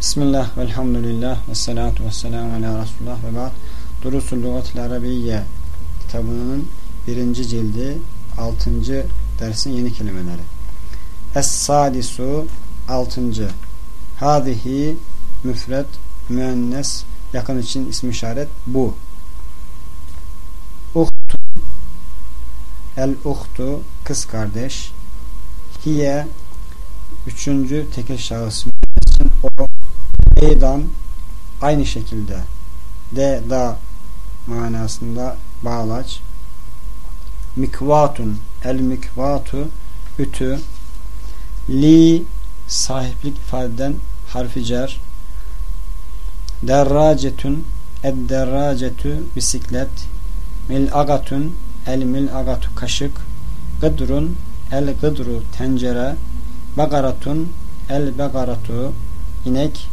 Bismillah, velhamdülillah, ve salatu ve selamu ala Resulullah ve ba'd. Durusul Lugatil Arabiyye kitabının birinci cildi altıncı dersin yeni kelimeleri. Es-sadisu altıncı. Hadihi müfred müennes yakın için ismi işaret bu. Uhtu el uhtu kız kardeş. Hiye üçüncü tekil şahıs için o eydan aynı şekilde de da manasında bağlaç. Mikvatun el mikvatu ütü. Li sahiplik ifadeden harfi cer. Derracetun ed derracetu bisiklet. Mil'agatun el mil'agatu kaşık. Gıdrun el gıdru tencere. Bagaratun el begaratu inek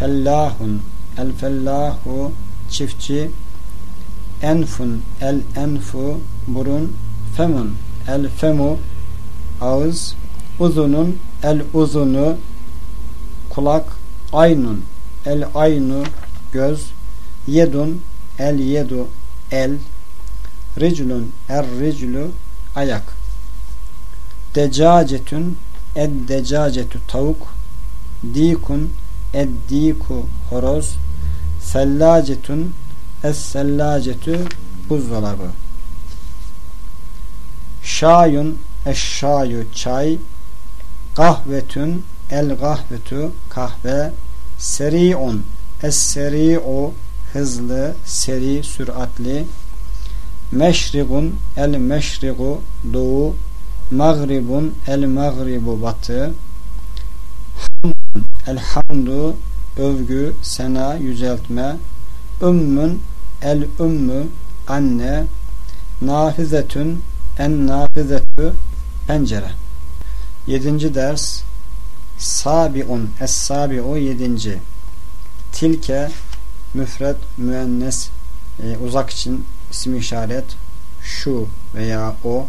fellahun. El fellahu çiftçi. Enfun. El enfu burun. Femun. El femu ağız. Uzunun. El uzunu kulak. Aynun. El aynu göz. Yedun. El yedu el. Riclun. Er riclu ayak. Decacetün ed decacetu tavuk. Dikun ed diku horoz sellacetun es sellacetu buzdolabı. Şayun eşşayu çay kahvetün el kahvetu kahve seri'un es seri'u hızlı seri süratli meşrigun el meşrigu doğu Magribun el magribu batı Hamdun el hamdu övgü, sena, yüceltme. Ümmün el ümmü anne. Nafizetün en nafizetü pencere. Yedinci ders. Sabiun es sabiu yedinci. Tilke müfred müennes e, uzak için isim işaret. Şu veya o.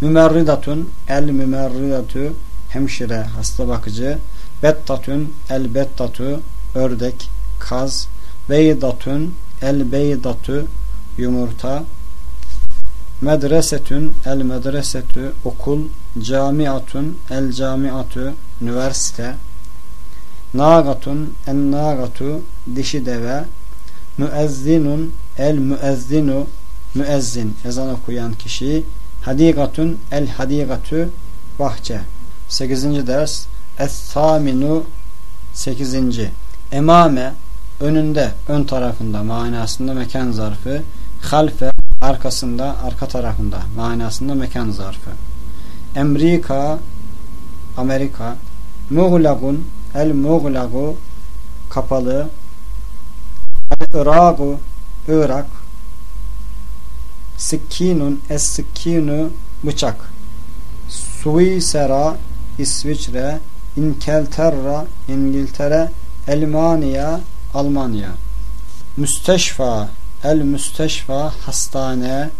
Mümerridatun el mümerridatu hemşire hasta bakıcı bettatun el bettatu ördek kaz. Beydatun el beydatu yumurta. Medresetün el medresetü okul. Camiatun el camiatü üniversite. Nagatun en nagatu dişi deve. Müezzinun el müezzinu müezzin ezan okuyan kişi. Hadigatun el hadigatü bahçe. 8. ders Es-saminu 8. Emame önünde, ön tarafında manasında mekan zarfı. Halfe arkasında, arka tarafında manasında mekan zarfı. Emrika Amerika Muğlagun el muğlagu kapalı el Iragu Irak Sikkinun es-sikkinu bıçak. Suisera İsviçre, İnkelterra İngiltere, Elmanya Almanya. Müsteşfa el müsteşfa hastane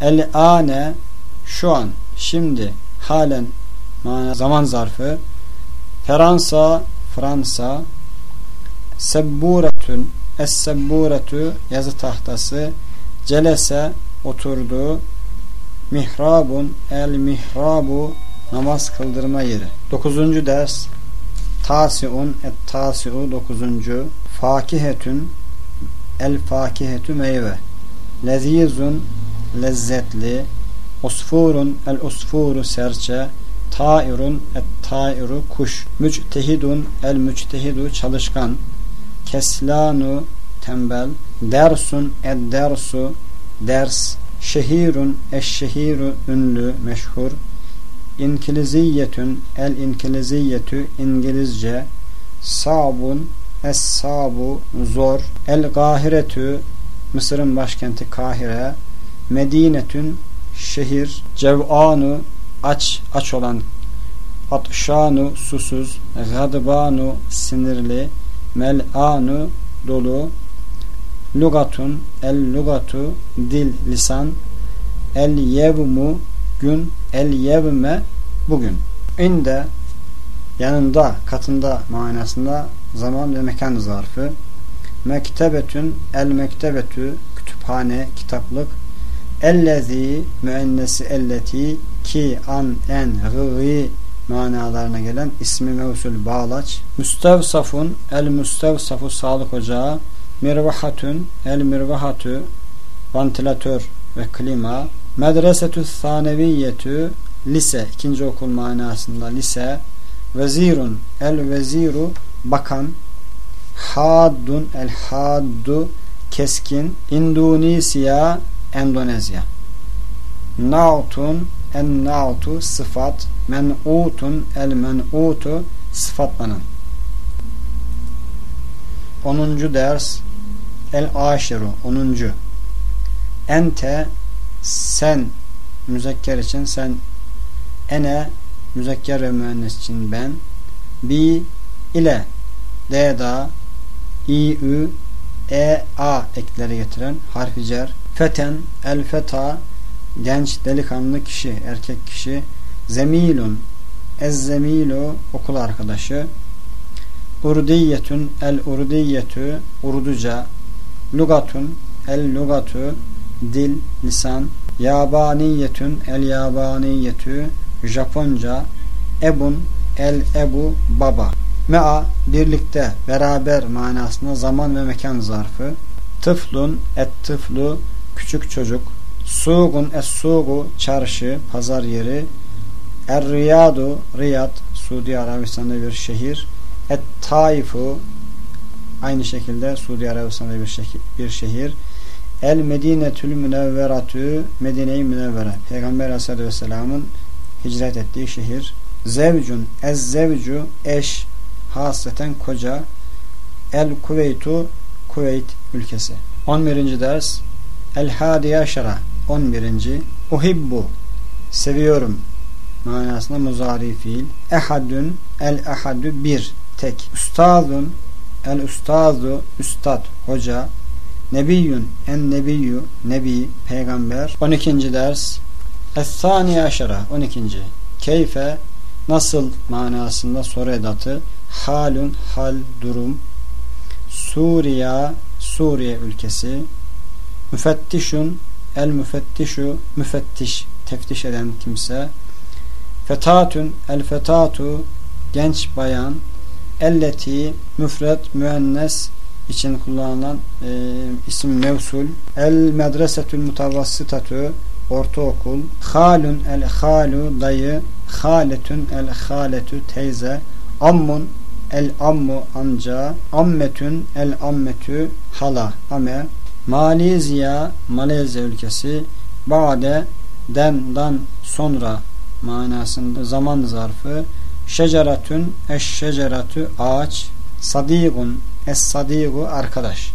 el ane şu an şimdi halen zaman zarfı Fransa Fransa sebburetün es sebburetü yazı tahtası Celese oturdu. Mihrabun el mihrabu namaz kıldırma yeri. Dokuzuncu ders. Tasiun et tasiu dokuzuncu. Fakihetün el fakihetü meyve. Lezizun lezzetli. Usfurun el usfuru serçe. Tairun et tairu kuş. Müctehidun el müctehidu çalışkan. Keslanu tembel. Dersun ed dersu. Ders. Şehirun eşşehiru ünlü meşhur İnkiliziyetün el inkiliziyetü İngilizce sabun es sabu zor el gahiretü Mısır'ın başkenti Kahire Medinetün şehir cev'anu aç aç olan atşanu susuz gadbanu sinirli mel'anu dolu lugatun el lugatu dil lisan el yevmu gün el yevme bugün inde yanında, katında manasında zaman ve mekan zarfı. Mektebetün, el mektebetü, kütüphane, kitaplık. Ellezi, müennesi elleti, ki, an, en, gıgı manalarına gelen ismi mevsul bağlaç. Müstevsafun, el müstevsafu sağlık ocağı. Mirvahatün, el mirvahatü, vantilatör ve klima. Medresetü saneviyyetü, lise, ikinci okul manasında lise. Vezirun, el veziru, bakan. Haddun, el haddu, keskin. Indonesia, Endonezya. Nautun, en nautu, sıfat. Men'utun, el men'utu, sıfatlanan. 10. ders El aşiru 10. Ente sen müzekker için sen ene müzekker ve müennes için ben. Bi ile d da i ü e a ekleri getiren harfi cer. Feten el feta genç delikanlı kişi erkek kişi. Zemilun ez zemilu okul arkadaşı. Urdiyetün el urdiyetü urduca. Lugatun el lugatu dil lisan. Yabaniyetün el yabaniyetü. Japonca ebun el ebu baba. Mea birlikte beraber manasında zaman ve mekan zarfı. Tıflun et tıflu küçük çocuk. Suğun es suğu çarşı pazar yeri. Er riyadu riyad Suudi Arabistan'da bir şehir. Et taifu aynı şekilde Suudi Arabistan'da bir şehir, El Medinetül Münevveratü Medine-i Münevvere. Peygamber Aleyhisselatü Vesselam'ın hicret ettiği şehir. Zevcun Ez zevcu eş hasreten koca. El Kuveytu Kuveyt ülkesi. 11. ders. El Hadiyaşara 11. Uhibbu seviyorum manasında muzari fiil. Ehadün el ehadü bir tek. Ustazun el ustazu üstad hoca nebiyyun en nebiyyü nebi peygamber. 12. ders. Es-sani aşara 12. Keyfe nasıl manasında soru edatı? Halun hal durum. Suriye Suriye ülkesi. Müfettişun el müfettişu müfettiş teftiş eden kimse. Fetatun el fetatu genç bayan. Elleti müfret müennes için kullanılan e, isim mevsul. El medresetül mutavassıtatü ortaokul. Halun el halu dayı haletün el haletü teyze. Ammun el ammu amca. Ammetün el ammetü hala ame. Malezya Malezya ülkesi. Bade den sonra manasında zaman zarfı. Şeceratün eş şeceratü ağaç. Sadigun es sadigu arkadaş